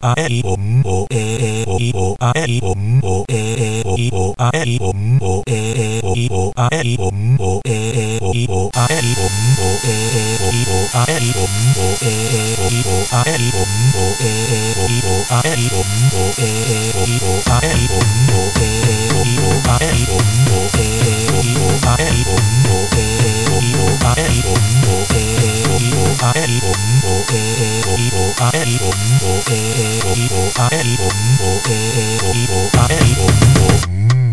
a e m o e e o i o a e m o e e o i o a e m o e e o i o a e m o e e o i o a e m o e e o i o a e m o e e o i o a e m o e e o i o a e m o e e o i o a e m o e e o i o a e m o e e o i o a e m o e e o i o a e m o e e o i o a e m o e e o i o a e o m o I O O E O I O O O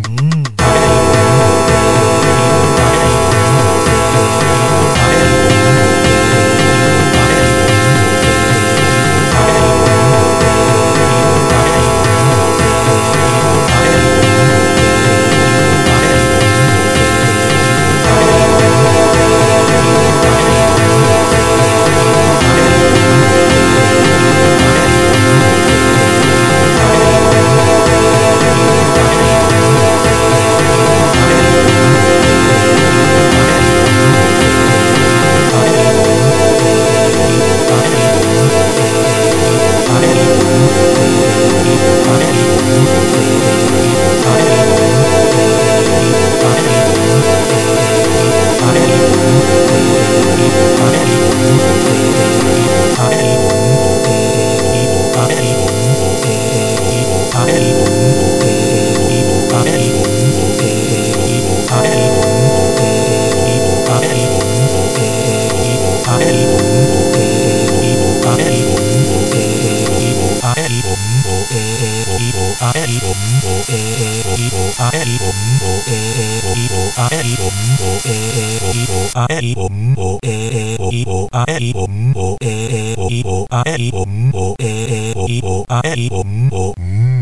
あえいおんおええおいおあえいおんおええおいおあえいおんおええおいおあえいおんおええおいおあえいおんおええおいおあえいおんおええおいおあえいおんおん